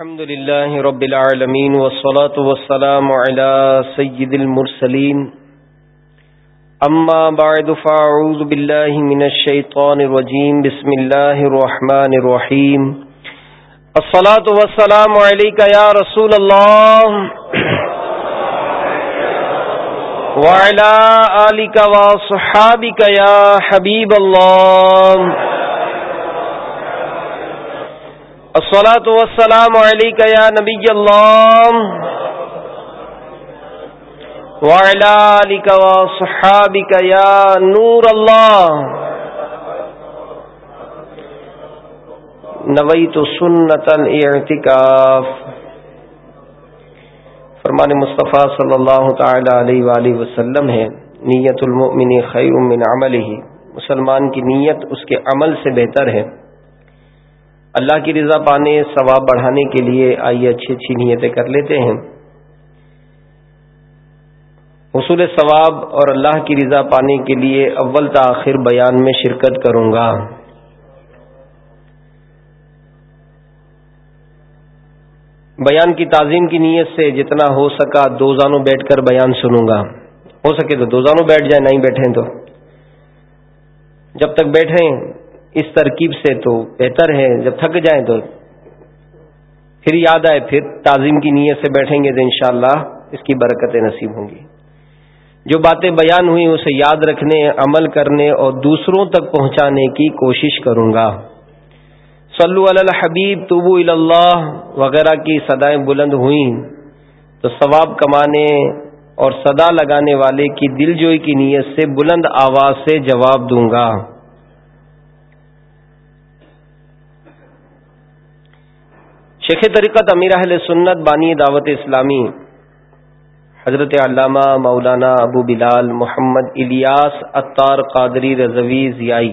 الحمد لله رب العالمين والصلاة والسلام على سيد المرسلين. أما بعد، فأعوذ بالله من الشيطان الرجيم. بسم الله الرحمن الرحيم. الصلاة والسلام عليك يا رسول الله. وعلى آلك وصحابك يا حبيب الله. الصلاة والسلام عليك يا نبي الله. وعلى آلك وصحابك يا نور الله. نويت سنة الاعتكاف. فرمان مصطفیٰ صلی اللہ تعالی علیہ وآلہ وسلم ہے، نیت المؤمن خیر من عملہ مسلمان کی نیت اس کے عمل سے بہتر ہے۔ اللہ کی رضا پانے، ثواب بڑھانے کے لیے آئیے اچھی اچھی نیتیں کر لیتے ہیں۔ حصول ثواب اور اللہ کی رضا پانے کے لیے اول تاخیر بیان میں شرکت کروں گا۔ بیان کی تعظیم کی نیت سے جتنا ہو سکا دو زانوں بیٹھ کر بیان سنوں گا۔ ہو سکے تو دو زانوں بیٹھ جائیں، نہیں بیٹھیں تو۔ جب تک بیٹھیں اس ترکیب سے تو بہتر ہے، جب تھک جائیں تو۔ پھر یاد آئے، پھر تعظیم کی نیت سے بیٹھیں گے تو انشاءاللہ اس کی برکتیں نصیب ہوں گی۔ جو باتیں بیان ہوئی اسے یاد رکھنے، عمل کرنے اور دوسروں تک پہنچانے کی کوشش کروں گا۔ صلو علی الحبیب، توبو اللہ وغیرہ کی صدائیں بلند ہوئیں۔ تو ثواب کمانے اور صدا لگانے والے کی دل جوئی کی نیت سے بلند آواز سے جواب دوں گا۔ شیخ طریقت امیر اہل سنت بانی دعوت اسلامی، حضرت علامہ مولانا ابو بلال محمد الیاس اطار قادری رضوی ضیائی۔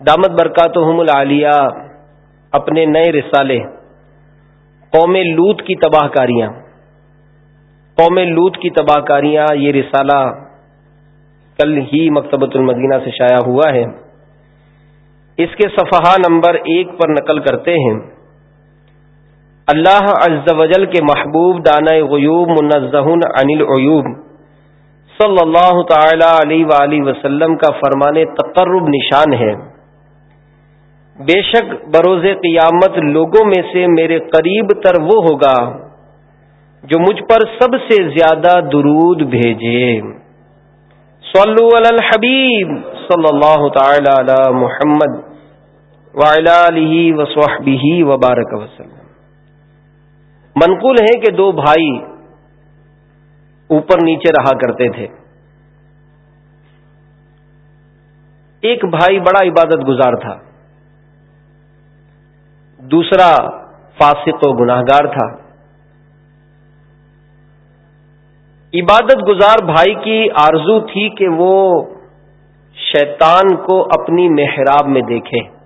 دامت برکاتہم العالیہ اپنے نئے رسالے، قوم لوت کی تباہ کاریاں۔ قوم لوت کی تباہ کاریاں، یہ رسالہ کل ہی مکتبۃ المدینہ سے شائع ہوا ہے۔ اس کے صفحہ نمبر ایک پر نقل کرتے ہیں۔ اللہ عز و جل کے محبوب دانا غیوب منزہ عن العیوب۔ صلی اللہ تعالی علیہ وآلہ وسلم کا فرمان تقرب نشان ہے۔ بے شک بروز قیامت لوگوں میں سے میرے قریب تر وہ ہوگا جو مجھ پر سب سے زیادہ درود بھیجے۔ صلو علی الحبیب صلی اللہ تعالی علی محمد وعلی آلہ وصحبہ وبارک وسلم منقول ہے کہ دو بھائی اوپر نیچے رہا کرتے تھے۔ ایک بھائی بڑا عبادت گزار تھا۔ دوسرا فاسق و گناہ گار تھا۔ عبادت گزار بھائی کی آرزو تھی کہ وہ شیطان کو اپنی محراب میں دیکھے۔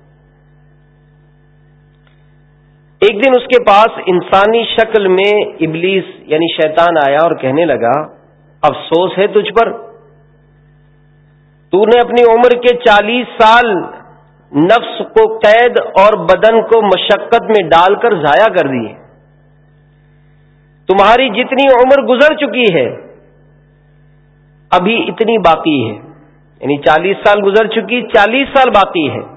ایک دن اس کے پاس انسانی شکل میں ابلیس یعنی شیطان آیا اور کہنے لگا، افسوس ہے تجھ پر۔ تو نے اپنی عمر کے چالیس سال نفس کو قید اور بدن کو مشقت میں ڈال کر ضائع کر دیے۔ تمہاری جتنی عمر گزر چکی ہے، ابھی اتنی باقی ہے۔ یعنی چالیس سال گزر چکی، چالیس سال باقی ہے۔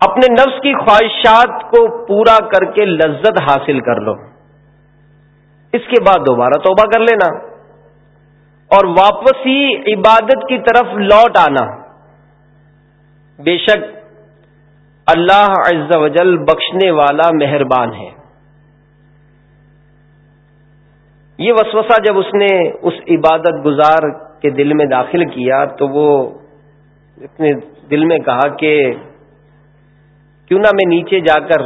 اپنے نفس کی خواہشات کو پورا کر کے لذت حاصل کر لو۔ اس کے بعد دوبارہ توبہ کر لینا۔ اور واپسی عبادت کی طرف لوٹ آنا۔ بے شک اللہ عز و جل بخشنے والا مہربان ہے۔ یہ وسوسہ جب اس نے اس عبادت گزار کے دل میں داخل کیا تو وہ اپنے دل میں کہا کہ کیوں نہ میں نیچے جا کر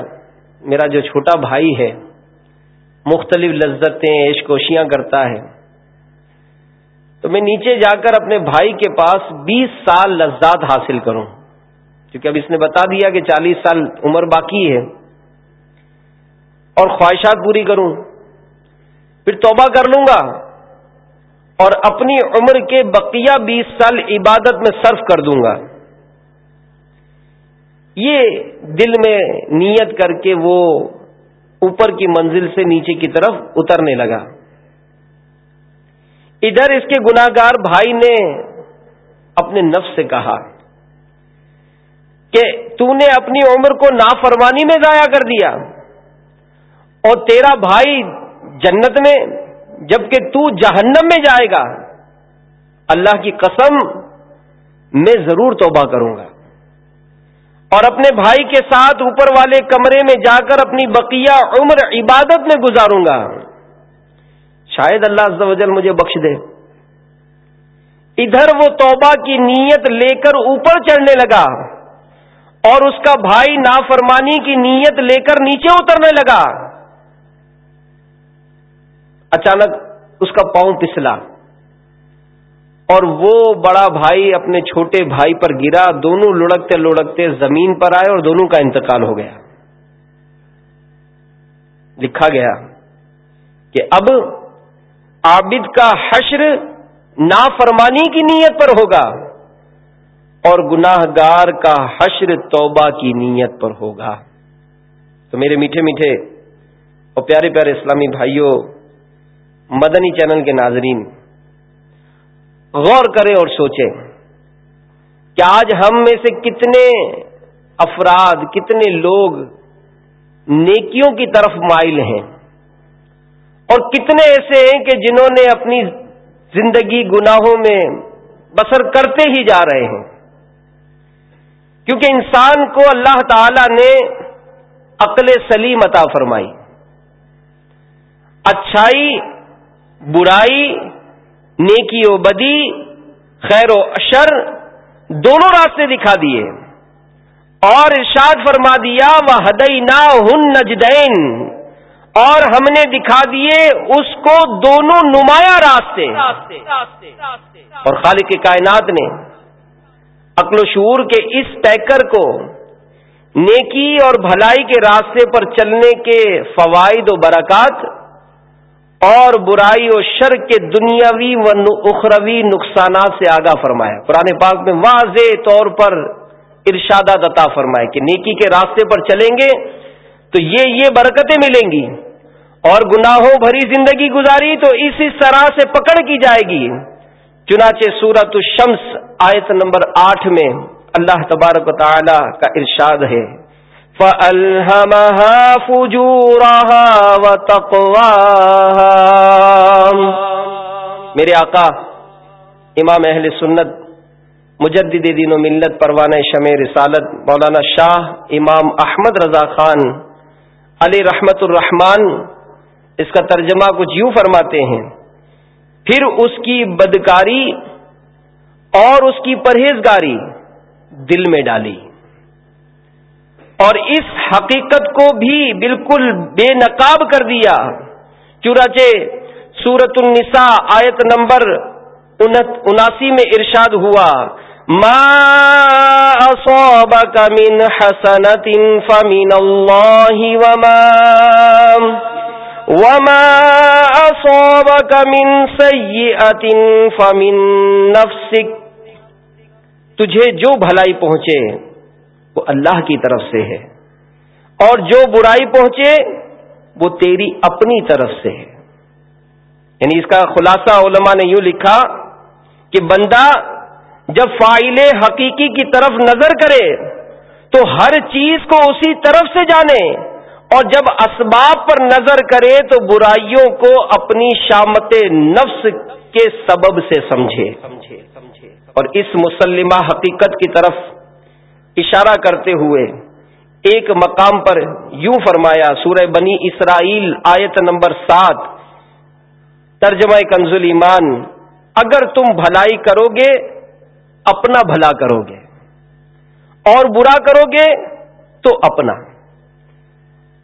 میرا جو چھوٹا بھائی ہے، مختلف لذتیں، عشقوشیاں کرتا ہے۔ تو میں نیچے جا کر اپنے بھائی کے پاس بیس سال لذات حاصل کروں۔ کیونکہ اب اس نے بتا دیا کہ چالیس سال عمر باقی ہے۔ اور خواہشات پوری کروں۔ پھر توبہ کر لوں گا۔ اور اپنی عمر کے بقیہ بیس سال عبادت میں صرف کر دوں گا۔ یہ دل میں نیت کر کے وہ اوپر کی منزل سے نیچے کی طرف اترنے لگا۔ ادھر اس کے گناگار بھائی نے اپنے نفس سے کہا کہ تو نے اپنی عمر کو نافرمانی میں ضائع کر دیا اور تیرا بھائی جنت میں جبکہ تو جہنم میں جائے گا، اللہ کی قسم میں ضرور توبہ کروں گا۔ اور اپنے بھائی کے ساتھ اوپر والے کمرے میں جا کر اپنی بقیہ عمر عبادت میں گزاروں گا۔ شاید اللہ عز و جل مجھے بخش دے۔ ادھر وہ توبہ کی نیت لے کر اوپر چڑھنے لگا اور اس کا بھائی نافرمانی کی نیت لے کر نیچے اترنے لگا۔ اچانک اس کا پاؤں پسلا۔ اور وہ بڑا بھائی اپنے چھوٹے بھائی پر گرا، دونوں لڑکتے لڑکتے زمین پر آئے اور دونوں کا انتقال ہو گیا۔ لکھا گیا کہ اب عابد کا حشر نافرمانی کی نیت پر ہوگا اور گناہ گار کا حشر توبہ کی نیت پر ہوگا۔ تو میرے میٹھے میٹھے اور پیارے پیارے اسلامی بھائیوں، مدنی چینل کے ناظرین غور کریں اور سوچیں کہ آج ہم میں سے کتنے افراد، کتنے لوگ نیکیوں کی طرف مائل ہیں اور کتنے ایسے ہیں کہ جنہوں نے اپنی زندگی گناہوں میں بسر کرتے ہی جا رہے ہیں۔ کیونکہ انسان کو اللہ تعالی نے عقل سلیم عطا فرمائی۔ اچھائی، برائی نیکی و بدی، خیر و اشر دونوں راستے دکھا دیے۔ اور ارشاد فرما دیا وہ ہدئی نا ہن نجدین اور ہم نے دکھا دیے اس کو دونوں نمایاں راستے۔ اور خالق کائنات نے عقل و شعور کے اس پیکر کو نیکی اور بھلائی کے راستے پر چلنے کے فوائد و برکات اور برائی و شر کے دنیاوی و اخروی نقصانات سے آگاہ فرمایا قرآن پاک میں واضح طور پر ارشادات عطا فرمائے کہ نیکی کے راستے پر چلیں گے تو یہ یہ برکتیں ملیں گی اور گناہوں بھری زندگی گزاری تو اسی طرح سے پکڑ کی جائے گی۔ چنانچہ سورت الشمس آیت نمبر آٹھ میں اللہ تبارک و تعالی کا ارشاد ہے۔ فَأَلْهَمَهَا فُجُورَهَا وَتَقْوَاهَا. میرے آقا، امام اہل سنت، مجدد دین و ملت پروانہ شمع رسالت مولانا شاہ امام احمد رضا خان علی رحمت الرحمان اس کا ترجمہ کچھ یوں فرماتے ہیں، پھر اس کی بدکاری اور اس کی پرہیزگاری دل میں ڈالی۔ اور اس حقیقت کو بھی بالکل بے نقاب کر دیا۔ چورچے سورت النساء آیت نمبر اناسی میں ارشاد ہوا، ما اصابك من حسنة فمن الله وما وما اصابك من سيئة فمن نفسك تجھے جو بھلائی پہنچے وہ اللہ کی طرف سے ہے۔ اور جو برائی پہنچے، وہ تیری اپنی طرف سے ہے۔ یعنی اس کا خلاصہ علماء نے یوں لکھا کہ بندہ جب فائل حقیقی کی طرف نظر کرے، تو ہر چیز کو اسی طرف سے جانے۔ اور جب اسباب پر نظر کرے، تو برائیوں کو اپنی شامت نفس کے سبب سے سمجھے۔ اور اس مسلمہ حقیقت کی طرف اشارہ کرتے ہوئے ایک مقام پر یوں فرمایا، سورہ بنی اسرائیل آیت نمبر سات، ترجمہ کنزل ایمان، اگر تم بھلائی کرو گے اپنا بھلا کرو گے اور برا کرو گے تو اپنا۔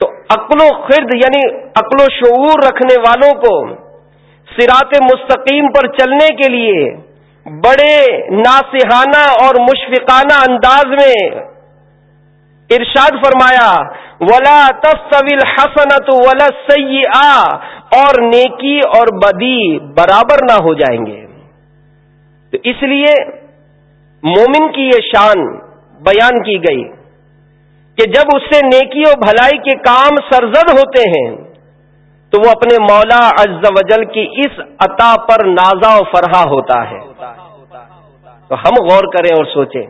تو عقل و خرد یعنی عقل و شعور رکھنے والوں کو سرات مستقیم پر چلنے کے لیے بڑے ناسحانہ اور مشفقانہ انداز میں ارشاد فرمایا، ولا تصویل حسنت ولا سی اور نیکی اور بدی برابر نہ ہو جائیں گے۔ تو اس لیے مومن کی یہ شان بیان کی گئی کہ جب اس سے نیکی و بھلائی کے کام سرزد ہوتے ہیں تو وہ اپنے مولا عز و جل کی اس عطا پر نازا و فرحا ہوتا ہے۔ تو ہم غور کریں اور سوچیں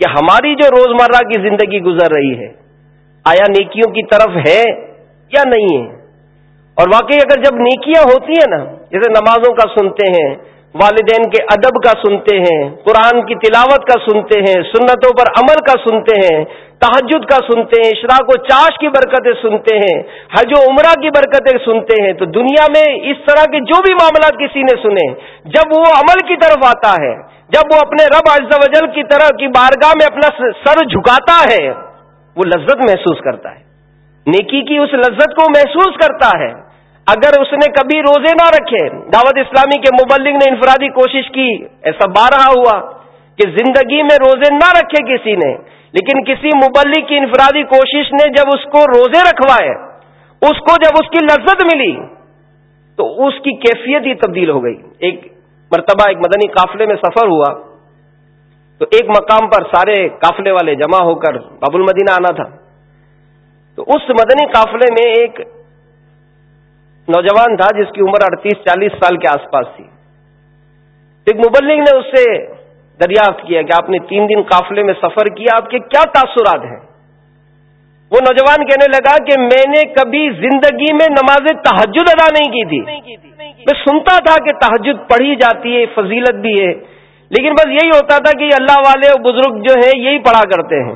کہ ہماری جو روزمرہ کی زندگی گزر رہی ہے، آیا نیکیوں کی طرف ہے یا نہیں ہے؟ اور واقعی اگر جب نیکیاں ہوتی ہیں نا، جیسے نمازوں کا سنتے ہیں والدین کے ادب کا سنتے ہیں، قرآن کی تلاوت کا سنتے ہیں، سنتوں پر عمل کا سنتے ہیں تحجد کا سنتے ہیں، اشراق و چاش کی برکتیں سنتے ہیں، حج و عمرہ کی برکتیں سنتے ہیں۔ تو دنیا میں اس طرح کے جو بھی معاملات کسی نے سنے، جب وہ عمل کی طرف آتا ہے، جب وہ اپنے رب عز و جل کی طرح کی بارگاہ میں اپنا سر جھکاتا ہے، وہ لذت محسوس کرتا ہے۔ نیکی کی اس لذت کو محسوس کرتا ہے۔ اگر اس نے کبھی روزے نہ رکھے، دعوت اسلامی کے مبلغ نے انفرادی کوشش کی، ایسا بارہ ہوا کہ زندگی میں روزے نہ رکھے کسی نے، لیکن کسی مبلغ کی انفرادی کوشش نے جب اس کو روزے رکھوائے، اس کو جب اس کی لذت ملی، تو اس کی کیفیت ہی تبدیل ہو گئی۔ ایک مرتبہ ایک مدنی قافلے میں سفر ہوا، تو ایک مقام پر سارے قافلے والے جمع ہو کر باب المدینہ آنا تھا۔ تو اس مدنی قافلے میں ایک نوجوان تھا جس کی عمر اڑتیس چالیس سال کے آس پاس تھی۔ ایک مبلغ نے اس سے دریافت کیا کہ آپ نے تین دن قافلے میں سفر کیا، آپ کے کیا تاثرات ہیں؟ وہ نوجوان کہنے لگا کہ میں نے کبھی زندگی میں نماز تحجد ادا نہیں کی تھی۔ میں سنتا تھا کہ تحجد پڑھی جاتی ہے، فضیلت بھی ہے، لیکن بس یہی ہوتا تھا کہ اللہ والے بزرگ جو ہیں یہی پڑھا کرتے ہیں۔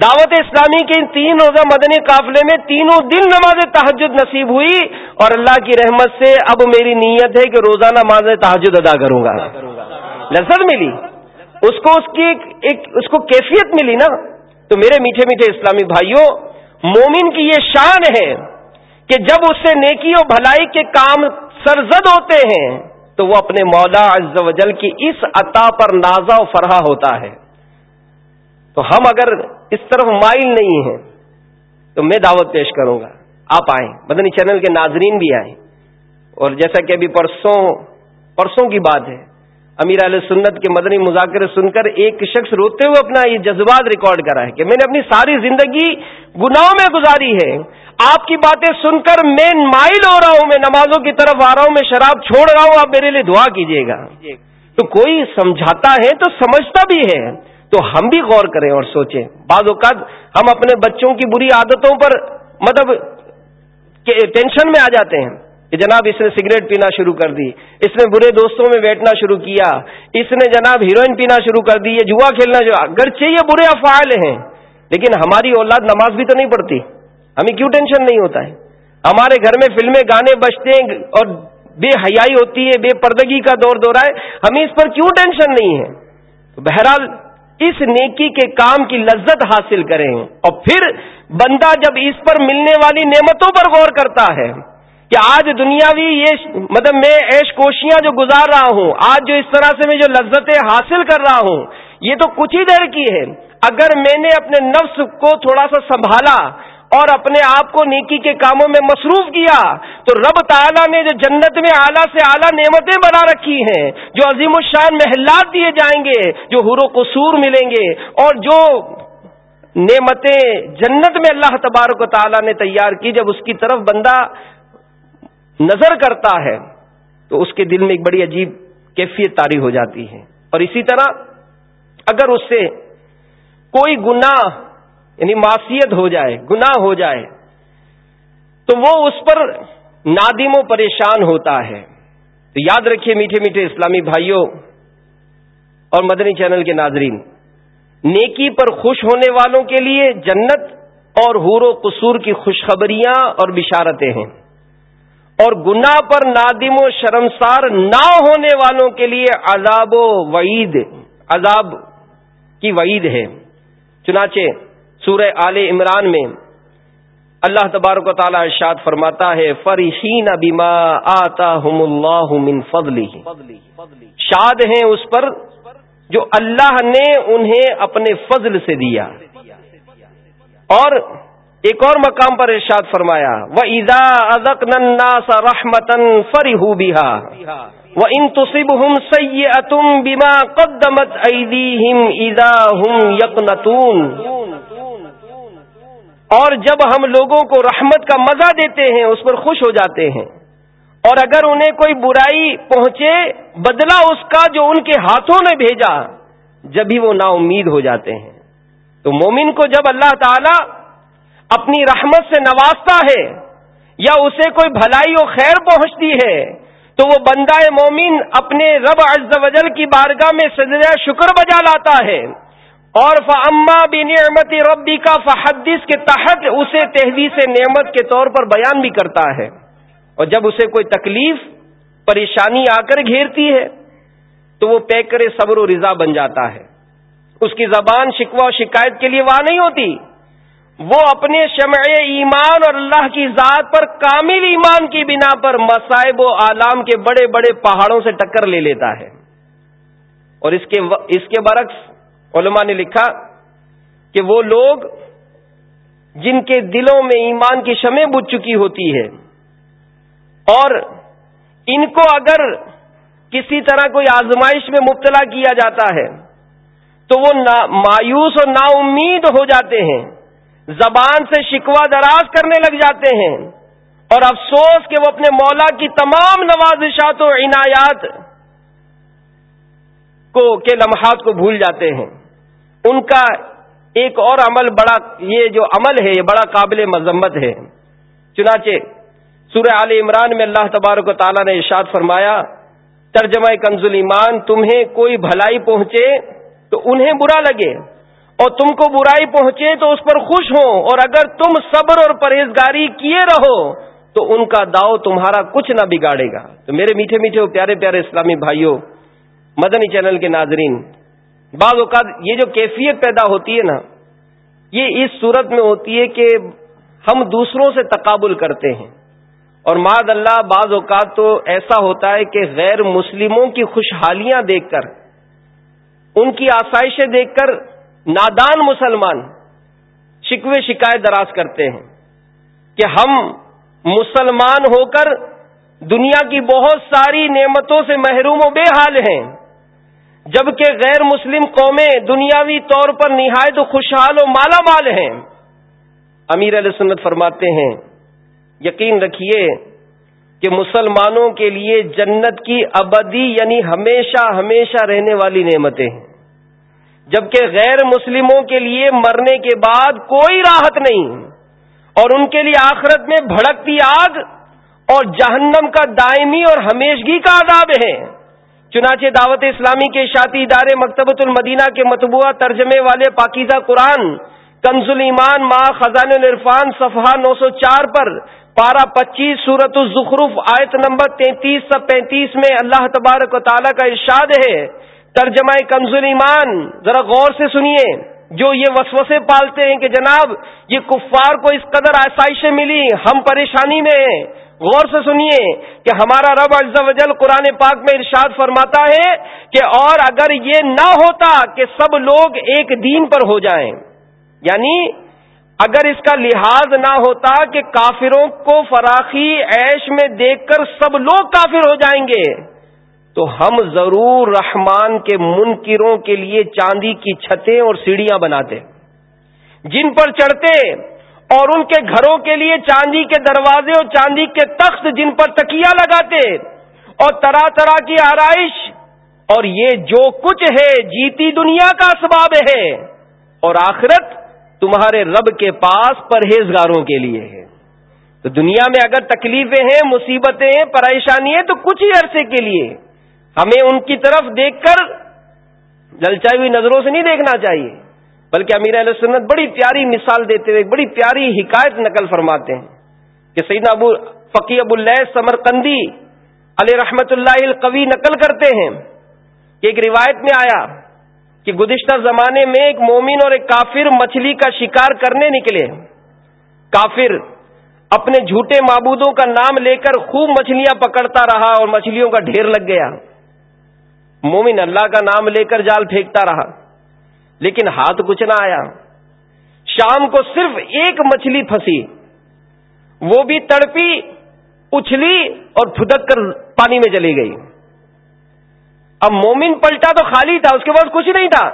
دعوت اسلامی کے ان تین روزہ مدنی قافلے میں تینوں دن نماز تحجد نصیب ہوئی اور اللہ کی رحمت سے اب میری نیت ہے کہ روزانہ نماز تحجد ادا کروں گا۔ لذت ملی۔ اس کو اس کی ایک اس کو کیفیت ملی نا۔ تو میرے میٹھے میٹھے اسلامی بھائیوں، مومن کی یہ شان ہے کہ جب اس سے نیکی و بھلائی کے کام سرزد ہوتے ہیں، تو وہ اپنے مولا عز و جل کی اس عطا پر نازا و فرحا ہوتا ہے۔ تو ہم اگر اس طرف مائل نہیں ہیں۔ تو میں دعوت پیش کروں گا۔ آپ آئیں۔ مدنی چینل کے ناظرین بھی آئیں۔ اور جیسا کہ ابھی پرسوں پرسوں کی بات ہے، امیر علیہ سنت کے مدنی مذاکرے سن کر ایک شخص روتے ہوئے اپنا یہ جذبات ریکارڈ کرا ہے کہ میں نے اپنی ساری زندگی گناہوں میں گزاری ہے۔ آپ کی باتیں سن کر میں مائل ہو رہا ہوں، میں نمازوں کی طرف آ رہا ہوں، میں شراب چھوڑ رہا ہوں، آپ میرے لیے دعا کیجیے گا۔ تو کوئی سمجھاتا ہے تو سمجھتا بھی ہے۔ تو ہم بھی غور کریں اور سوچیں۔ بعض اوقات ہم اپنے بچوں کی بری عادتوں پر مطلب ٹینشن میں آ جاتے ہیں کہ جناب اس نے سگریٹ پینا شروع کر دی، اس نے برے دوستوں میں بیٹھنا شروع کیا، اس نے جناب ہیروئن پینا شروع کر دی، یہ جوا کھیلنا جو، اگرچہ یہ برے افعال ہیں، لیکن ہماری اولاد نماز بھی تو نہیں پڑھتی۔ ہمیں کیوں ٹینشن نہیں ہوتا ہے؟ ہمارے گھر میں فلمیں گانے بجتے ہیں اور بے حیائی ہوتی ہے، بے پردگی کا دور دورہ ہے، ہمیں اس پر کیوں ٹینشن نہیں ہے؟ بہرحال اس نیکی کے کام کی لذت حاصل کریں۔ اور پھر بندہ جب اس پر ملنے والی نعمتوں پر غور کرتا ہے کہ آج دنیاوی یہ مطلب میں ایش کوشیاں جو گزار رہا ہوں، آج جو اس طرح سے میں جو لذتیں حاصل کر رہا ہوں، یہ تو کچھ ہی دیر کی ہے۔ اگر میں نے اپنے نفس کو تھوڑا سا سنبھالا اور اپنے آپ کو نیکی کے کاموں میں مصروف کیا تو رب تعالیٰ نے جو جنت میں اعلیٰ سے اعلیٰ نعمتیں بنا رکھی ہیں، جو عظیم الشان محلات دیے جائیں گے، جو حر و قصور ملیں گے اور جو نعمتیں جنت میں اللہ تبارک و تعالیٰ نے تیار کی، جب اس کی طرف بندہ نظر کرتا ہے، تو اس کے دل میں ایک بڑی عجیب کیفیت تاری ہو جاتی ہے۔ اور اسی طرح اگر اس سے کوئی گناہ یعنی معصیت ہو جائے، گناہ ہو جائے، تو وہ اس پر نادم و پریشان ہوتا ہے۔ تو یاد رکھیے میٹھے میٹھے اسلامی بھائیوں اور مدنی چینل کے ناظرین، نیکی پر خوش ہونے والوں کے لیے جنت اور حور و قصور کی خوشخبریاں اور بشارتیں ہیں۔ اور گناہ پر نادم و شرمسار نہ ہونے والوں کے لیے عذاب و وعید، عذاب کی وعید ہے۔ چنانچہ سورہ آل عمران میں اللہ تبارک و تعالی ارشاد فرماتا ہے فرحین بیما آتا اللہ من فضلی شاد ہیں اس پر جو اللہ نے انہیں اپنے فضل سے دیا۔ اور ایک اور مقام پر ارشاد فرمایا وہ ادا ازک ننا سا رحمتن فری ہو بیہا وہ ان تصب ہم سی اتم بیما قدمت ایدی ہم ادا ہم یک اور جب ہم لوگوں کو رحمت کا مزہ دیتے ہیں، اس پر خوش ہو جاتے ہیں۔ اور اگر انہیں کوئی برائی پہنچے بدلا اس کا جو ان کے ہاتھوں نے بھیجا، جب ہی وہ نا امید ہو جاتے ہیں۔ تو مومن کو جب اللہ تعالی اپنی رحمت سے نوازتا ہے، یا اسے کوئی بھلائی و خیر پہنچتی ہے، تو وہ بندہ مومن اپنے رب عز و جل کی بارگاہ میں سجدہ شکر بجا لاتا ہے۔ اور فعما بھی نعمت ربی کا فحدث کے تحت اسے تحدیث نعمت کے طور پر بیان بھی کرتا ہے۔ اور جب اسے کوئی تکلیف، پریشانی آ کر گھیرتی ہے، تو وہ پے کرے صبر و رضا بن جاتا ہے۔ اس کی زبان شکوہ و شکایت کے لیے وہاں نہیں ہوتی۔ وہ اپنے شمع ایمان اور اللہ کی ذات پر کامل ایمان کی بنا پر مصائب و عالام کے بڑے بڑے پہاڑوں سے ٹکر لے لیتا ہے۔ اور اس کے اس کے برعکس علماء نے لکھا کہ وہ لوگ جن کے دلوں میں ایمان کی شمع بج چکی ہوتی ہے اور ان کو اگر کسی طرح کوئی آزمائش میں مبتلا کیا جاتا ہے، تو وہ مایوس اور نا امید ہو جاتے ہیں، زبان سے شکوا دراز کرنے لگ جاتے ہیں، اور افسوس کہ وہ اپنے مولا کی تمام نوازشات و عنایات کو، کے لمحات کو بھول جاتے ہیں۔ ان کا ایک اور عمل بڑا یہ جو عمل ہے، یہ بڑا قابل مذمت ہے۔ چنانچہ سورہ عال عمران میں اللہ تبارک و تعالیٰ نے ارشاد فرمایا، ترجمہ کنز ایمان، تمہیں کوئی بھلائی پہنچے تو انہیں برا لگے، اور تم کو برائی پہنچے تو اس پر خوش ہو، اور اگر تم صبر اور پرہیزگاری کیے رہو تو ان کا داؤ تمہارا کچھ نہ بگاڑے گا۔ تو میرے میٹھے میٹھے پیارے پیارے اسلامی بھائیوں، مدنی چینل کے ناظرین بعض اوقات یہ جو کیفیت پیدا ہوتی ہے نا، یہ اس صورت میں ہوتی ہے کہ ہم دوسروں سے تقابل کرتے ہیں۔ اور معد اللہ، بعض اوقات تو ایسا ہوتا ہے کہ غیر مسلموں کی خوشحالیاں دیکھ کر، ان کی آسائشیں دیکھ کر نادان مسلمان شکوے شکایت دراز کرتے ہیں کہ ہم مسلمان ہو کر دنیا کی بہت ساری نعمتوں سے محروم و بے حال ہیں۔ جبکہ غیر مسلم قومیں دنیاوی طور پر نہایت خوشحال و مالا مال ہیں۔ امیر علیہ سنت فرماتے ہیں، یقین رکھیے کہ مسلمانوں کے لیے جنت کی ابدی یعنی ہمیشہ ہمیشہ رہنے والی نعمتیں ہیں۔ جبکہ غیر مسلموں کے لیے مرنے کے بعد کوئی راحت نہیں، اور ان کے لیے آخرت میں بھڑکتی آگ اور جہنم کا دائمی اور ہمیشگی کا عذاب ہے۔ چنانچہ دعوت اسلامی کے اشاعتی ادارے مکتبۃ المدینہ کے متبوعہ ترجمے والے پاکیزہ قرآن، کنز ایمان ماں خزان العرفان صفحہ نو سو چار پر، پارہ پچیس سورت الزخرف، آیت نمبر تینتیس سب پینتیس میں اللہ تبارک و تعالیٰ کا ارشاد ہے۔ ترجمہ کنز ایمان ذرا غور سے سنیے۔ جو یہ وسوسے پالتے ہیں کہ جناب، یہ کفار کو اس قدر آسائشیں ملی، ہم پریشانی میں ہیں۔ غور سے سنیے کہ ہمارا رب عز و جل قرآن پاک میں ارشاد فرماتا ہے کہ اور اگر یہ نہ ہوتا کہ سب لوگ ایک دین پر ہو جائیں یعنی اگر اس کا لحاظ نہ ہوتا کہ کافروں کو فراخی عیش میں دیکھ کر سب لوگ کافر ہو جائیں گے، تو ہم ضرور رحمان کے منکروں کے لیے چاندی کی چھتیں اور سیڑھیاں بناتے، جن پر چڑھتے اور ان کے گھروں کے لیے چاندی کے دروازے اور چاندی کے تخت جن پر تکیا لگاتے اور طرح طرح کی آرائش، اور یہ جو کچھ ہے جیتی دنیا کا اسباب ہے اور آخرت تمہارے رب کے پاس پرہیزگاروں کے لیے ہے۔ تو دنیا میں اگر تکلیفیں ہیں، مصیبتیں ہیں پریشانی ہے تو کچھ ہی عرصے کے لیے ہمیں ان کی طرف دیکھ کر للچائی ہوئی نظروں سے نہیں دیکھنا چاہیے۔ بلکہ امیر علیہ سنت بڑی پیاری مثال دیتے ہوئے بڑی پیاری حکایت نقل فرماتے ہیں کہ سیدنا ابو فقی ابو اللہ سمرقندی علیہ رحمت اللہ القوی نقل کرتے ہیں کہ ایک روایت میں آیا کہ گزشتہ زمانے میں ایک مومن اور ایک کافر مچھلی کا شکار کرنے نکلے۔ کافر اپنے جھوٹے معبودوں کا نام لے کر خوب مچھلیاں پکڑتا رہا اور مچھلیوں کا ڈھیر لگ گیا۔ مومن اللہ کا نام لے کر جال پھینکتا رہا۔ لیکن ہاتھ کچھ نہ آیا۔ شام کو صرف ایک مچھلی پھنسی۔ وہ بھی تڑپی، اچھلی اور پھدک کر پانی میں چلی گئی۔ اب مومن پلٹا تو خالی تھا، اس کے بعد کچھ نہیں تھا۔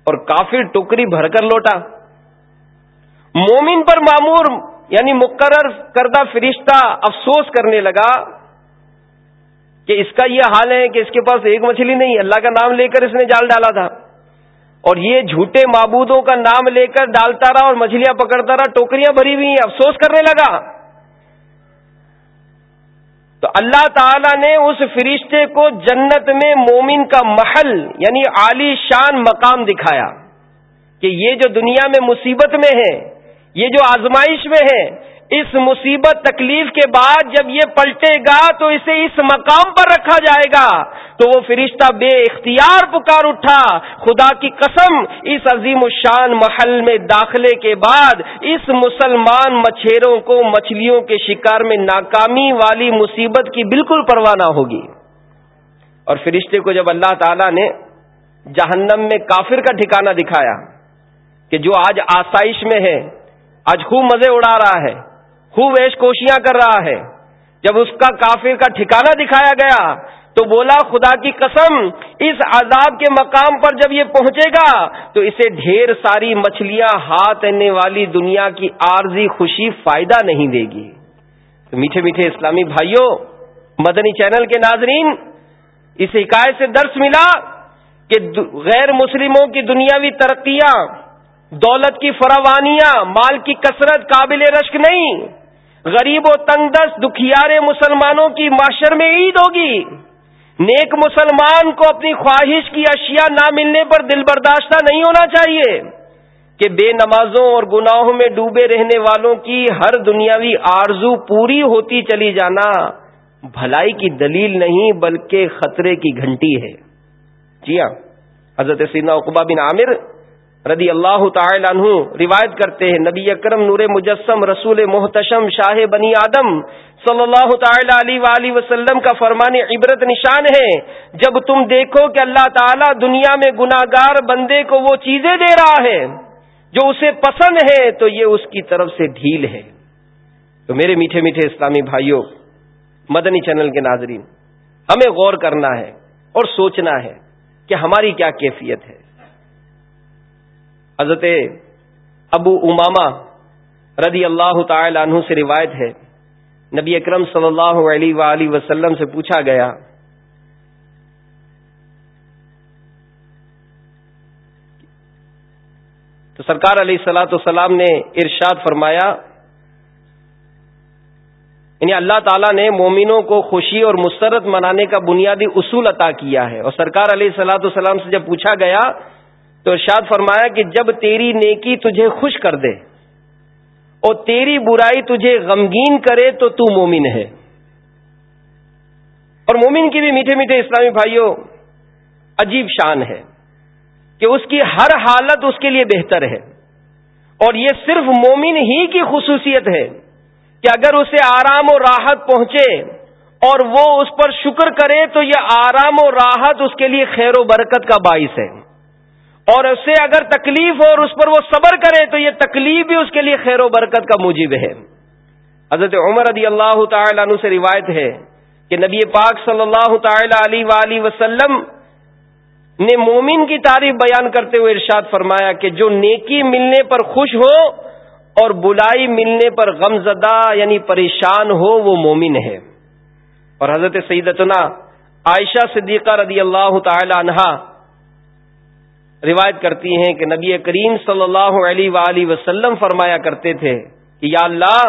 اور کافی ٹکری بھر کر لوٹا۔ مومن پر معمور یعنی مقرر کردہ فرشتہ افسوس کرنے لگا کہ اس کا یہ حال ہے کہ اس کے پاس ایک مچھلی نہیں، اللہ کا نام لے کر اس نے جال ڈالا تھا۔ اور یہ جھوٹے معبودوں کا نام لے کر ڈالتا رہا اور مچھلیاں پکڑتا رہا، ٹوکریاں بھری ہوئی ہیں، افسوس کرنے لگا۔ تو اللہ تعالی نے اس فرشتے کو جنت میں مومن کا محل یعنی عالی شان مقام دکھایا کہ یہ جو دنیا میں مصیبت میں ہے، یہ جو آزمائش میں ہے اس مصیبت تکلیف کے بعد جب یہ پلٹے گا تو اسے اس مقام پر رکھا جائے گا۔ تو وہ فرشتہ بے اختیار پکار اٹھا۔ خدا کی قسم، اس عظیم الشان محل میں داخلے کے بعد اس مسلمان مچھیروں کو مچھلیوں کے شکار میں ناکامی والی مصیبت کی بالکل پرواہ نہ ہوگی۔ اور فرشتے کو جب اللہ تعالی نے جہنم میں کافر کا ٹھکانہ دکھایا کہ جو آج آسائش میں ہے، آج خوب مزے اڑا رہا ہے خوب ویش کوشیاں کر رہا ہے۔ جب اس کا کافر کا ٹھکانہ دکھایا گیا تو بولا خدا کی قسم، اس عذاب کے مقام پر جب یہ پہنچے گا تو اسے ڈھیر ساری مچھلیاں ہاتھ آنے والی دنیا کی عارضی خوشی فائدہ نہیں دے گی۔ تو میٹھے میٹھے اسلامی بھائیوں، مدنی چینل کے ناظرین، اس حکایت سے درس ملا کہ غیر مسلموں کی دنیاوی ترقیاں، دولت کی فراوانیاں، مال کی کثرت قابل رشک نہیں۔ غریب و تنگ دست دکھیارے مسلمانوں کی معاشر میں عید ہوگی۔ نیک مسلمان کو اپنی خواہش کی اشیاء نہ ملنے پر دل برداشتہ نہیں ہونا چاہیے کہ بے نمازوں اور گناہوں میں ڈوبے رہنے والوں کی ہر دنیاوی آرزو پوری ہوتی چلی جانا بھلائی کی دلیل نہیں بلکہ خطرے کی گھنٹی ہے۔ جی ہاں حضرت سینا اقبا بن عامر رضی اللہ تعالی عنہ روایت کرتے ہیں، نبی اکرم، نور مجسم، رسول محتشم، شاہ بنی آدم صلی اللہ تعالی علیہ وآلہ وسلم کا فرمان عبرت نشان ہے۔ جب تم دیکھو کہ اللہ تعالی دنیا میں گناگار بندے کو وہ چیزیں دے رہا ہے جو اسے پسند ہے، تو یہ اس کی طرف سے ڈھیل ہے۔ تو میرے میٹھے میٹھے اسلامی بھائیوں، مدنی چینل کے ناظرین، ہمیں غور کرنا ہے اور سوچنا ہے کہ ہماری کیا کیفیت ہے۔ حضرت ابو اماما رضی اللہ تعالی عنہ سے روایت ہے۔ نبی اکرم صلی اللہ علیہ وآلہ وسلم سے پوچھا گیا تو سرکار علیہ السلاۃ والسلام نے ارشاد فرمایا یعنی اللہ تعالیٰ نے مومنوں کو خوشی اور مسرت منانے کا بنیادی اصول عطا کیا ہے۔ اور سرکار علیہ السلاۃ والسلام سے جب پوچھا گیا تو ارشاد فرمایا کہ جب تیری نیکی تجھے خوش کر دے اور تیری برائی تجھے غمگین کرے تو تو مومن ہے۔ اور مومن کی بھی میٹھے میٹھے اسلامی بھائیوں، عجیب شان ہے کہ اس کی ہر حالت اس کے لیے بہتر ہے۔ اور یہ صرف مومن ہی کی خصوصیت ہے کہ اگر اسے آرام و راحت پہنچے اور وہ اس پر شکر کرے تو یہ آرام و راحت اس کے لیے خیر و برکت کا باعث ہے۔ اور اسے اگر تکلیف ہو اور اس پر وہ صبر کرے تو یہ تکلیف بھی اس کے لیے خیر و برکت کا موجب ہے۔ حضرت عمر رضی اللہ تعالی عنہ سے روایت ہے کہ نبی پاک صلی اللہ تعالی علیہ وآلہ وسلم نے مومن کی تعریف بیان کرتے ہوئے ارشاد فرمایا کہ جو نیکی ملنے پر خوش ہو اور بلائی ملنے پر غم زدہ یعنی پریشان ہو وہ مومن ہے۔ اور حضرت سیدتنا عائشہ صدیقہ رضی اللہ تعالی عنہا روایت کرتی ہیں کہ نبی کریم صلی اللہ علیہ وآلہ وسلم فرمایا کرتے تھے کہ یا اللہ،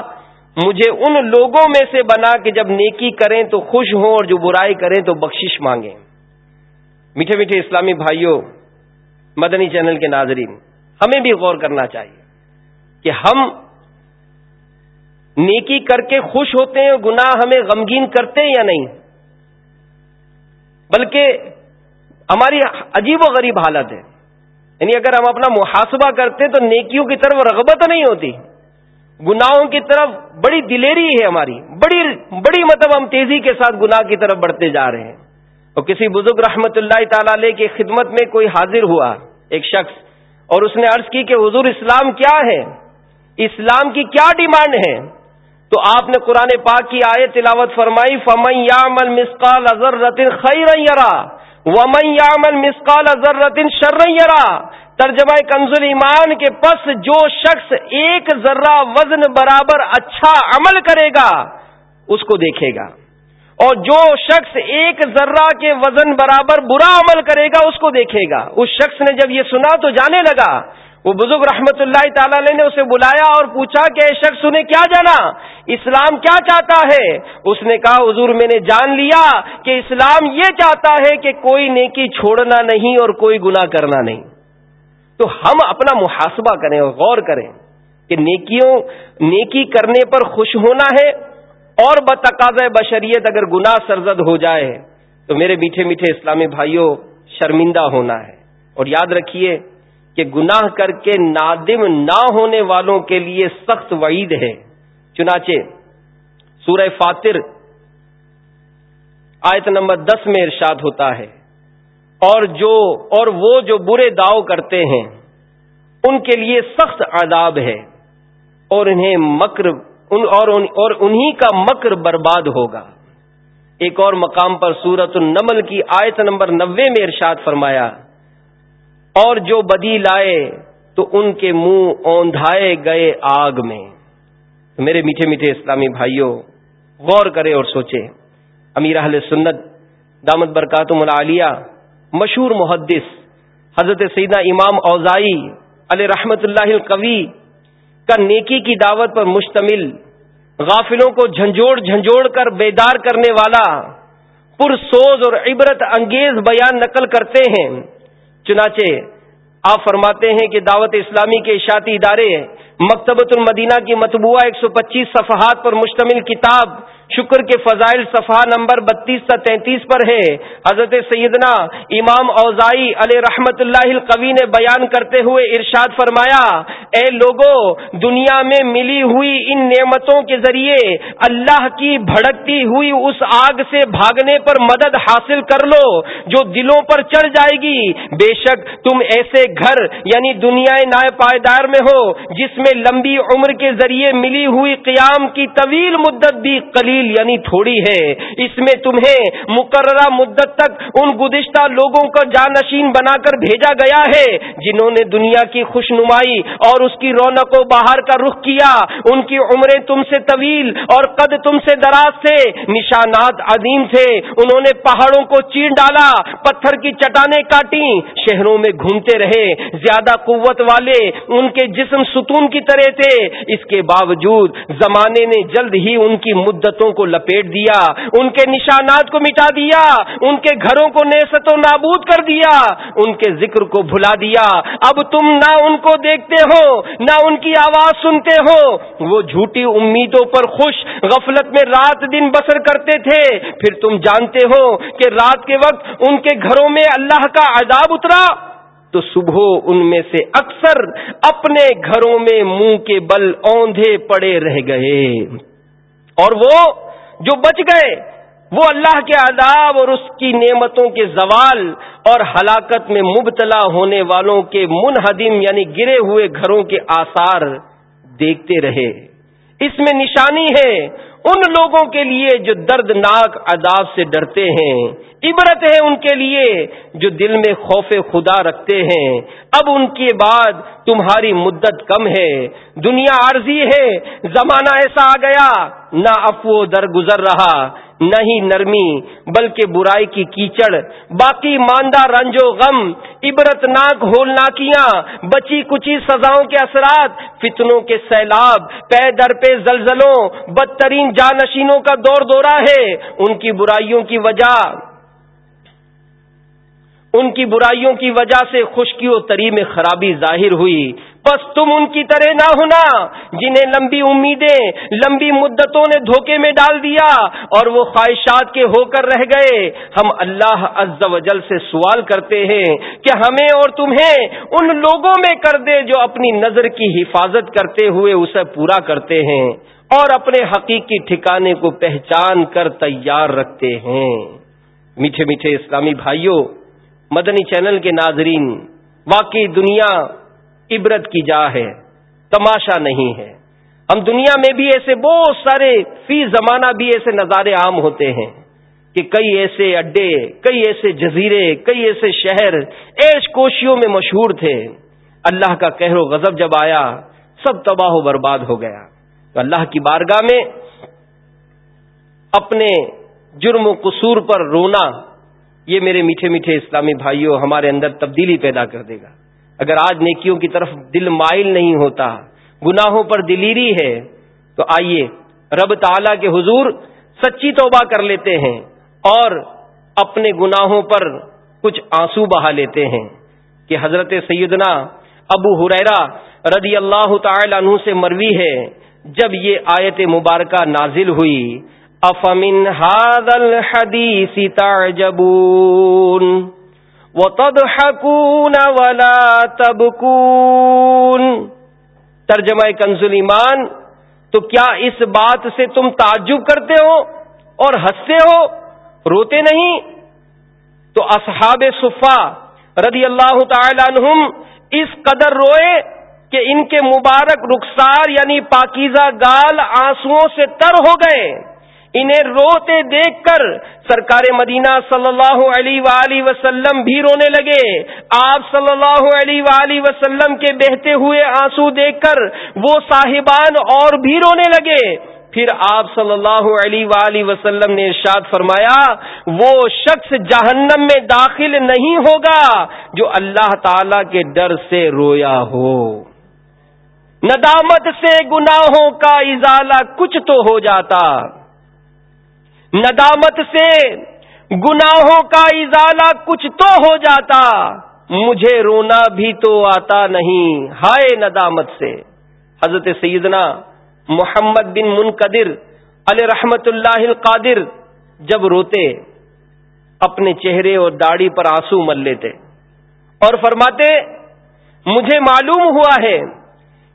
مجھے ان لوگوں میں سے بنا کہ جب نیکی کریں تو خوش ہوں اور جو برائی کریں تو بخشش مانگیں۔ میٹھے میٹھے اسلامی بھائیوں، مدنی چینل کے ناظرین، ہمیں بھی غور کرنا چاہیے کہ ہم نیکی کر کے خوش ہوتے ہیں گناہ ہمیں غمگین کرتے ہیں یا نہیں۔ بلکہ ہماری عجیب و غریب حالت ہے۔ یعنی اگر ہم اپنا محاسبہ کرتے تو نیکیوں کی طرف رغبت نہیں ہوتی۔ گناہوں کی طرف بڑی دلیری ہے ہماری۔ بڑی بڑی مطلب ہم تیزی کے ساتھ گناہ کی طرف بڑھتے جا رہے ہیں۔ اور کسی بزرگ رحمت اللہ تعالی علیہ کی خدمت میں کوئی حاضر ہوا ایک شخص اور اس نے عرض کی کہ حضور اسلام کیا ہے؟ اسلام کی کیا ڈیمانڈ ہے؟ تو آپ نے قرآن پاک کی آئے تلاوت فرمائی، فمن یامل مسقال اظہر رتن خیر ومن یامن مسقال ذرتن شرا ترجمہ کنزل ایمان کے پس جو شخص ایک ذرہ وزن برابر اچھا عمل کرے گا، اس کو دیکھے گا۔ اور جو شخص ایک ذرہ کے وزن برابر برا عمل کرے گا، اس کو دیکھے گا۔ اس شخص نے جب یہ سنا تو جانے لگا وہ بزرگ رحمت اللہ تعالی نے اسے بلایا اور پوچھا کہ اے شخص انہیں کیا جانا؟ اسلام کیا چاہتا ہے؟ اس نے کہا، حضور میں نے جان لیا کہ اسلام یہ چاہتا ہے کہ کوئی نیکی چھوڑنا نہیں اور کوئی گنا کرنا نہیں۔ تو ہم اپنا محاسبہ کریں اور غور کریں کہ نیکیوں، نیکی کرنے پر خوش ہونا ہے اور بتقاض بشریت اگر گناہ سرزد ہو جائے تو میرے میٹھے میٹھے اسلامی بھائیوں، شرمندہ ہونا ہے۔ اور یاد رکھیے کہ گناہ کر کے نادم نہ ہونے والوں کے لیے سخت وعید ہے۔ چنانچہ سورہ فاتر آیت نمبر دس میں ارشاد ہوتا ہے۔ اور جو اور وہ جو برے داؤ کرتے ہیں ان کے لیے سخت عذاب ہے۔ اور انہیں مکر ان اور, ان اور انہی کا مکر برباد ہوگا۔ ایک اور مقام پر سورت النمل کی آیت نمبر نوے میں ارشاد فرمایا اور جو بدی لائے تو ان کے منہ اوندھائے گئے آگ میں۔ میرے میٹھے میٹھے اسلامی بھائیوں غور کرے اور سوچے امیر اہل سنت، دامت برکاتم العالیہ، مشہور محدث، حضرت سیدہ امام اوزائی علیہ رحمت اللہ القوی کا نیکی کی دعوت پر مشتمل، غافلوں کو جھنجھوڑ جھنجھوڑ کر بیدار کرنے والا، پرسوز اور عبرت انگیز بیان نقل کرتے ہیں۔ چنانچہ آپ فرماتے ہیں کہ دعوت اسلامی کے اشاعتی ادارے مکتبۃ المدینہ کی مطبوعہ ایک سو پچیس صفحات پر مشتمل کتاب شکر کے فضائل صفحہ نمبر بتیس سے تینتیس پر ہے حضرت سیدنا امام اوزائی علیہ رحمت اللہ القوی نے بیان کرتے ہوئے ارشاد فرمایا، اے لوگوں دنیا میں ملی ہوئی ان نعمتوں کے ذریعے اللہ کی بھڑکتی ہوئی اس آگ سے بھاگنے پر مدد حاصل کر لو جو دلوں پر چڑھ جائے گی۔ بے شک تم ایسے گھر یعنی دنیا نائے پائیدار میں ہو جس میں لمبی عمر کے ذریعے ملی ہوئی قیام کی طویل مدت بھی قلیل یعنی تھوڑی ہے۔ اس میں تمہیں مقررہ مدت تک ان گزشتہ لوگوں کو جانشین بنا کر بھیجا گیا ہے، جنہوں نے دنیا کی خوش نمائی اور اس کی رونق و باہر کا رخ کیا۔ ان کی عمریں تم سے طویل اور قد تم سے دراز تھے۔ نشانات عظیم تھے۔ انہوں نے پہاڑوں کو چیر ڈالا، پتھر کی چٹانیں کاٹی شہروں میں گھومتے رہے۔ زیادہ قوت والے ان کے جسم ستون کی طرح تھے۔ اس کے باوجود زمانے نے جلد ہی ان کی مدتوں کو لپیٹ دیا، ان کے نشانات کو مٹا دیا، ان کے گھروں کو نیست و نابود کر دیا، ان کے ذکر کو بھلا دیا۔ اب تم نہ ان کو دیکھتے ہو، نہ ان کی آواز سنتے ہو۔ وہ جھوٹی امیدوں پر خوش، غفلت میں رات دن بسر کرتے تھے۔ پھر تم جانتے ہو کہ رات کے وقت ان کے گھروں میں اللہ کا عذاب اترا۔ تو صبح ان میں سے اکثر اپنے گھروں میں منہ کے بل اوندھے پڑے رہ گئے۔ اور وہ جو بچ گئے، وہ اللہ کے عذاب اور اس کی نعمتوں کے زوال اور ہلاکت میں مبتلا ہونے والوں کے منہدم یعنی گرے ہوئے گھروں کے آثار دیکھتے رہے۔ اس میں نشانی ہے ان لوگوں کے لیے جو دردناک عذاب سے ڈرتے ہیں۔ عبرت ہے ان کے لیے جو دل میں خوف خدا رکھتے ہیں۔ اب ان کے بعد تمہاری مدت کم ہے۔ دنیا عارضی ہے، زمانہ ایسا آ گیا۔ نہ افو در گزر رہا، نہ ہی نرمی، بلکہ برائی کی کیچڑ، باقی ماندہ رنج و غم، عبرت ناک ہولناکیاں، بچی کچی سزاؤں کے اثرات، فتنوں کے سیلاب، پے در پہ زلزلوں، بدترین جانشینوں کا دور دورہ ہے، ان کی برائیوں کی وجہ۔ ان کی برائیوں کی وجہ سے خشکی و تری میں خرابی ظاہر ہوئی۔ بس تم ان کی طرح نہ ہونا، جنہیں لمبی امیدیں، لمبی مدتوں نے دھوکے میں ڈال دیا اور وہ خواہشات کے ہو کر رہ گئے۔ ہم اللہ عز و جل سے سوال کرتے ہیں کہ ہمیں اور تمہیں ان لوگوں میں کر دے جو اپنی نظر کی حفاظت کرتے ہوئے اسے پورا کرتے ہیں اور اپنے حقیقی ٹھکانے کو پہچان کر تیار رکھتے ہیں۔ میٹھے میٹھے اسلامی بھائیوں مدنی چینل کے ناظرین، واقعی دنیا عبرت کی جا ہے، تماشا نہیں ہے۔ ہم دنیا میں بھی ایسے بہت سارے فی زمانہ بھی ایسے نظارے عام ہوتے ہیں کہ کئی ایسے اڈے، کئی ایسے جزیرے، کئی ایسے شہر ایش کوشیوں میں مشہور تھے۔ اللہ کا کہر و غضب جب آیا، سب تباہ و برباد ہو گیا۔ تو اللہ کی بارگاہ میں اپنے جرم و قصور پر رونا یہ میرے میٹھے میٹھے اسلامی بھائیوں ہمارے اندر تبدیلی پیدا کر دے گا۔ اگر آج نیکیوں کی طرف دل مائل نہیں ہوتا، گناہوں پر دلیری ہے، تو آئیے رب تعالی کے حضور سچی توبہ کر لیتے ہیں اور اپنے گناہوں پر کچھ آنسو بہا لیتے ہیں کہ حضرت سیدنا ابو حریرا رضی اللہ تعالی عنہ سے مروی ہے۔ جب یہ آیت مبارکہ نازل ہوئی افمن الحديث تعجبون وتضحكون ولا تبكون ترجمہ کنز ایمان تو کیا اس بات سے تم تعجب کرتے ہو اور ہنستے ہو؟ روتے نہیں؟ تو اصحاب صفا رضی اللہ تعالی عنہم اس قدر روئے کہ ان کے مبارک رخسار یعنی پاکیزہ گال آنسو سے تر ہو گئے۔ انہیں روتے دیکھ کر سرکار مدینہ صلی اللہ علیہ وآلہ وسلم بھی رونے لگے۔ آپ صلی اللہ علیہ وآلہ وسلم کے بہتے ہوئے آنسو دیکھ کر وہ صاحبان اور بھی رونے لگے۔ پھر آپ صلی اللہ علیہ وآلہ وسلم نے ارشاد فرمایا، وہ شخص جہنم میں داخل نہیں ہوگا جو اللہ تعالی کے ڈر سے رویا ہو۔ ندامت سے گناہوں کا ازالہ کچھ تو ہو جاتا۔ ندامت سے گناہوں کا ازالہ کچھ تو ہو جاتا، مجھے رونا بھی تو آتا نہیں، ہائے ندامت سے۔ حضرت سیدنا محمد بن منقدر علیہ رحمت اللہ القادر جب روتے، اپنے چہرے اور داڑھی پر آنسو مل لیتے اور فرماتے، مجھے معلوم ہوا ہے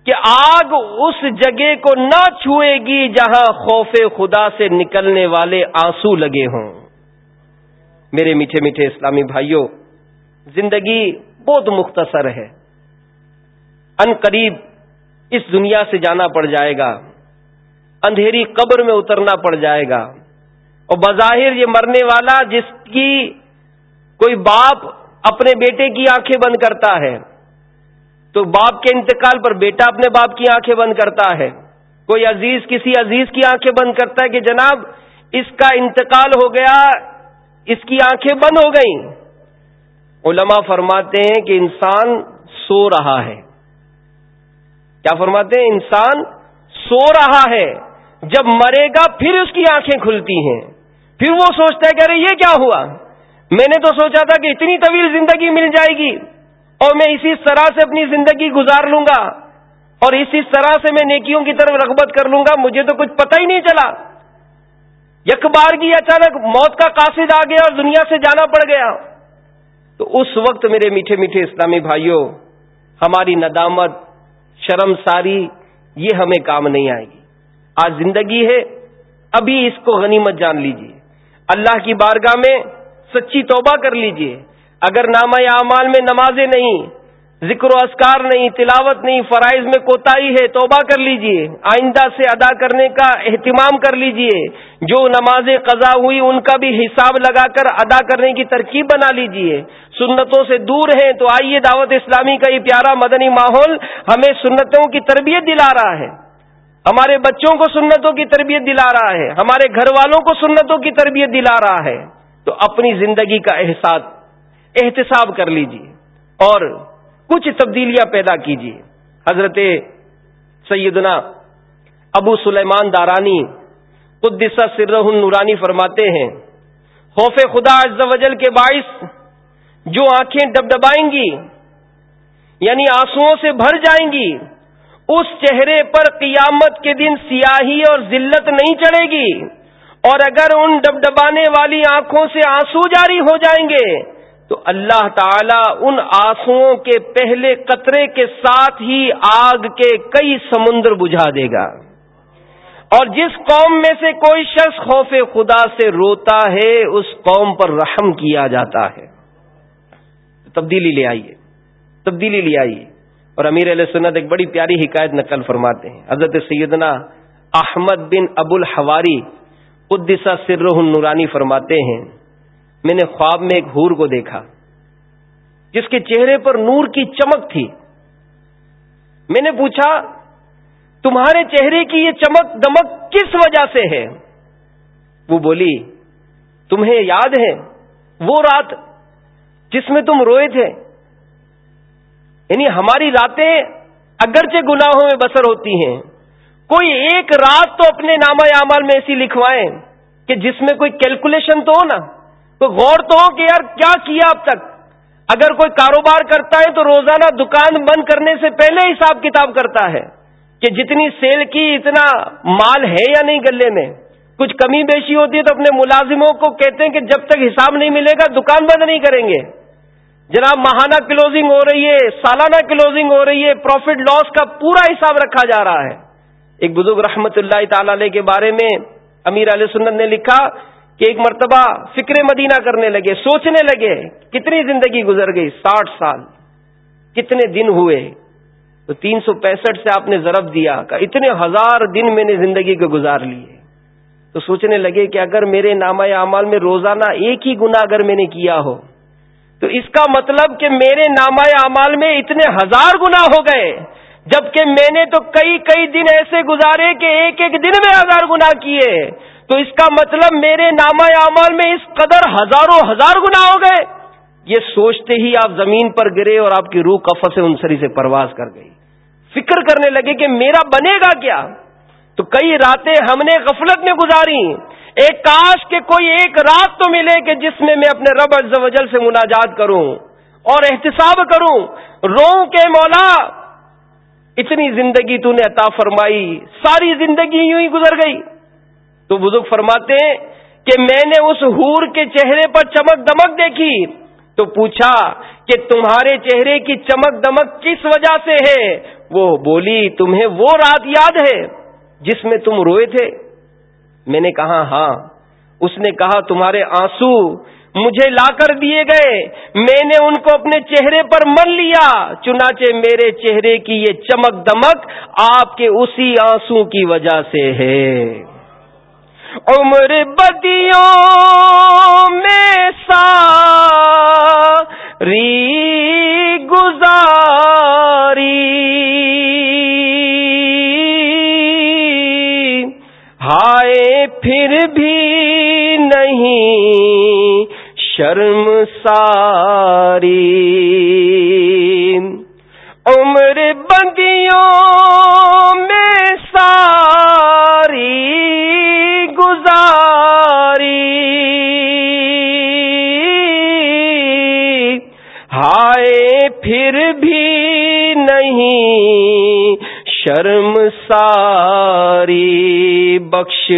کہ آگ اس جگہ کو نہ چھوئے گی جہاں خوف خدا سے نکلنے والے آنسو لگے ہوں۔ میرے میٹھے میٹھے اسلامی بھائیوں، زندگی بہت مختصر ہے۔ ان قریب اس دنیا سے جانا پڑ جائے گا، اندھیری قبر میں اترنا پڑ جائے گا۔ اور بظاہر یہ مرنے والا جس کی کوئی باپ اپنے بیٹے کی آنکھیں بند کرتا ہے تو باپ کے انتقال پر بیٹا اپنے باپ کی آنکھیں بند کرتا ہے۔ کوئی عزیز، کسی عزیز کی آنکھیں بند کرتا ہے کہ جناب، اس کا انتقال ہو گیا، اس کی آنکھیں بند ہو گئیں۔ علماء فرماتے ہیں کہ انسان سو رہا ہے۔ کیا فرماتے ہیں؟ انسان سو رہا ہے۔ جب مرے گا، پھر اس کی آنکھیں کھلتی ہیں۔ پھر وہ سوچتا ہے کہ ارے، یہ کیا ہوا؟ میں نے تو سوچا تھا کہ اتنی طویل زندگی مل جائے گی۔ اور میں اسی طرح سے اپنی زندگی گزار لوں گا اور اسی طرح سے میں نیکیوں کی طرف رغبت کر لوں گا، مجھے تو کچھ پتہ ہی نہیں چلا۔ یک بار کی اچانک موت کا قاصد آ گیا اور دنیا سے جانا پڑ گیا۔ تو اس وقت میرے میٹھے میٹھے اسلامی بھائیوں، ہماری ندامت، شرم ساری، یہ ہمیں کام نہیں آئے گی۔ آج زندگی ہے، ابھی اس کو غنیمت جان لیجیے۔ اللہ کی بارگاہ میں سچی توبہ کر لیجیے۔ اگر نامہ اعمال میں نمازیں نہیں، ذکر و اسکار نہیں، تلاوت نہیں، فرائض میں کوتاہی ہے، توبہ کر لیجیے، آئندہ سے ادا کرنے کا اہتمام کر لیجیے، جو نمازیں قضا ہوئی ان کا بھی حساب لگا کر ادا کرنے کی ترکیب بنا لیجیے۔ سنتوں سے دور ہیں تو آئیے دعوت اسلامی کا یہ پیارا مدنی ماحول ہمیں سنتوں کی تربیت دلا رہا ہے۔ ہمارے بچوں کو سنتوں کی تربیت دلا رہا ہے، ہمارے گھر والوں کو سنتوں کی تربیت دلا رہا ہے۔ تو اپنی زندگی کا احساس احتساب کر لیجیے اور کچھ تبدیلیاں پیدا کیجیے حضرت سیدنا ابو سلیمان دارانی قدسہ سرہ نورانی فرماتے ہیں خوف خدا عز و جل کے باعث جو آنکھیں ڈب ڈبائیں گی یعنی آنسو سے بھر جائیں گی، اس چہرے پر قیامت کے دن سیاہی اور ذلت نہیں چڑھے گی۔ اور اگر ان ڈب ڈبانے والی آنکھوں سے آنسو جاری ہو جائیں گے تو اللہ تعالی ان آنسو کے پہلے قطرے کے ساتھ ہی آگ کے کئی سمندر بجھا دے گا۔ اور جس قوم میں سے کوئی شخص خوف خدا سے روتا ہے، اس قوم پر رحم کیا جاتا ہے۔ تبدیلی لے آئیے۔ تبدیلی لے آئیے۔ اور امیر علیہ سنت ایک بڑی پیاری حکایت نقل فرماتے ہیں۔ حضرت سیدنا احمد بن ابو الحواری قدسہ سر نورانی فرماتے ہیں میں نے خواب میں ایک حور کو دیکھا، جس کے چہرے پر نور کی چمک تھی۔ میں نے پوچھا، تمہارے چہرے کی یہ چمک دمک کس وجہ سے ہے؟ وہ بولی، تمہیں یاد ہے، وہ رات جس میں تم روئے تھے۔ یعنی ہماری راتیں اگرچہ گناہوں میں بسر ہوتی ہیں، کوئی ایک رات تو اپنے نامہ اعمال میں ایسی لکھوائیں کہ جس میں کوئی کیلکولیشن تو ہو نا۔ تو غور تو ہو کہ یار کیا کیا اب تک؟ اگر کوئی کاروبار کرتا ہے تو روزانہ دکان بند کرنے سے پہلے حساب کتاب کرتا ہے کہ جتنی سیل کی اتنا مال ہے یا نہیں گلے میں۔ کچھ کمی بیشی ہوتی ہے تو اپنے ملازموں کو کہتے ہیں کہ جب تک حساب نہیں ملے گا دکان بند نہیں کریں گے۔ جناب ماہانہ کلوزنگ ہو رہی ہے، سالانہ کلوزنگ ہو رہی ہے پروفٹ لاس کا پورا حساب رکھا جا رہا ہے۔ ایک بزرگ رحمت اللہ تعالی علیہ کے بارے میں امیر علیہ سنت نے لکھا کہ ایک مرتبہ فکر مدینہ کرنے لگے، سوچنے لگے، کتنی زندگی گزر گئی؟ ساٹھ سال۔ کتنے دن ہوئے؟ تو تین سو پینسٹھ سے آپ نے ضرب دیا کہ اتنے ہزار دن میں نے زندگی کو گزار لیے تو سوچنے لگے کہ اگر میرے نامہ اعمال میں روزانہ ایک ہی گنا اگر میں نے کیا ہو، تو اس کا مطلب کہ میرے نامہ اعمال میں اتنے ہزار گنا ہو گئے، جبکہ میں نے تو کئی کئی دن ایسے گزارے کہ ایک ایک دن میں ہزار گنا کیے۔ تو اس کا مطلب میرے نامہ اعمال میں اس قدر ہزاروں ہزار گنا ہو گئے۔ یہ سوچتے ہی آپ زمین پر گرے اور آپ کی روح کف سے انسری سے پرواز کر گئی۔ فکر کرنے لگے کہ میرا بنے گا کیا؟ تو کئی راتیں ہم نے غفلت میں گزاری۔ ایک کاش کے کوئی ایک رات تو ملے کہ جس میں میں اپنے رب عز و جل سے مناجات کروں اور احتساب کروں۔ رو کے مولا، اتنی زندگی تو نے عطا فرمائی، ساری زندگی یوں ہی گزر گئی۔ تو بزرگ فرماتے ہیں کہ میں نے اس ہور کے چہرے پر چمک دمک دیکھی تو پوچھا کہ تمہارے چہرے کی چمک دمک کس وجہ سے ہے؟ وہ بولی، تمہیں وہ رات یاد ہے جس میں تم روئے تھے۔ میں نے کہا ہاں۔ اس نے کہا، تمہارے آنسو مجھے لا کر دیے گئے۔ میں نے ان کو اپنے چہرے پر من لیا۔ چنانچہ میرے چہرے کی یہ چمک دمک آپ کے اسی آنسو کی وجہ سے ہے۔ عمر بدیوں میں ری گزاری۔ ہائے پھر بھی نہیں شرم ساری۔ عمر بندیوں میں ساری گزاری۔ ہائے پھر بھی نہیں شرم ساری بخش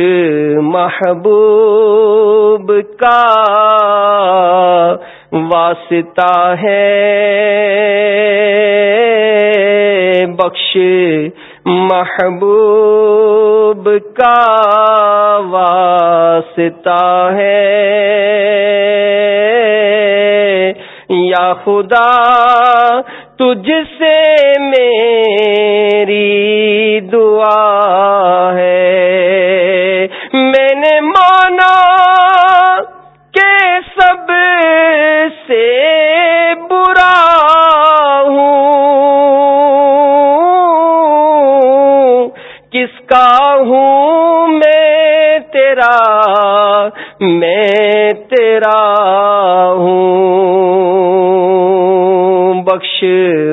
محبوب کا واسطہ ہے۔ بخش محبوب کا واسطہ ہے۔ یا خدا تجھ سے میری دعا ہے۔ میں نے مانا کا ہوں میں تیرا میں تیرا ہوں۔ بخش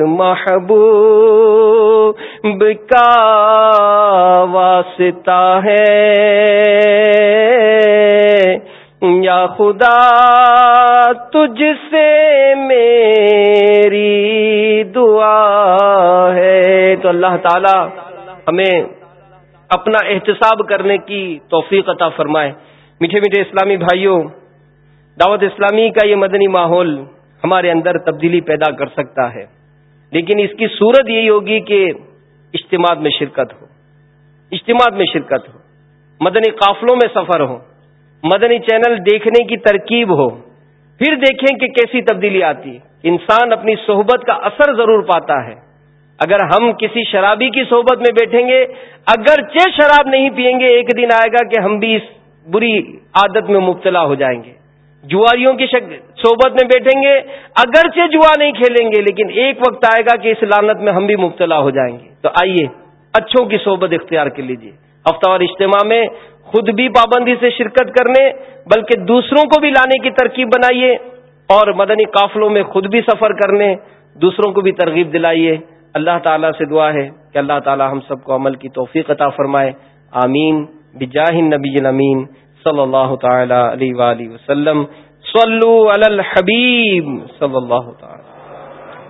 محبوب کا واسطہ ہے۔ یا خدا تجھ سے میری دعا ہے۔ تو اللہ تعالی ہمیں اپنا احتساب کرنے کی توفیق عطا فرمائے۔ میٹھے میٹھے اسلامی بھائیوں، دعوت اسلامی کا یہ مدنی ماحول ہمارے اندر تبدیلی پیدا کر سکتا ہے۔ لیکن اس کی صورت یہی ہوگی کہ اجتماع میں شرکت ہو۔ اجتماع میں شرکت ہو۔ مدنی قافلوں میں سفر ہو۔ مدنی چینل دیکھنے کی ترکیب ہو۔ پھر دیکھیں کہ کیسی تبدیلی آتی۔ ہے انسان اپنی صحبت کا اثر ضرور پاتا ہے۔ اگر ہم کسی شرابی کی صحبت میں بیٹھیں گے اگر چھ شراب نہیں پیئیں گے، ایک دن آئے گا کہ ہم بھی اس بری عادت میں مبتلا ہو جائیں گے۔ جواریوں کی صحبت میں بیٹھیں گے، اگرچہ جوا نہیں کھیلیں گے، لیکن ایک وقت آئے گا کہ اس لانت میں ہم بھی مبتلا ہو جائیں گے۔ تو آئیے، اچھوں کی صحبت اختیار کر لیجیے ہفتہ وار اجتماع میں خود بھی پابندی سے شرکت کرنے، بلکہ دوسروں کو بھی لانے کی ترکیب بنائیے اور مدنی قافلوں میں خود بھی سفر کرنے، دوسروں کو بھی ترغیب دلائیے۔ اللہ تعالیٰ سے دعا ہے کہ اللہ تعالیٰ ہم سب کو عمل کی توفیق عطا فرمائے۔ آمین۔ بجاہ نبی امین صلی اللہ تعالی علیہ وسلم۔ صلو علی الحبیب صلی اللہ تعالی۔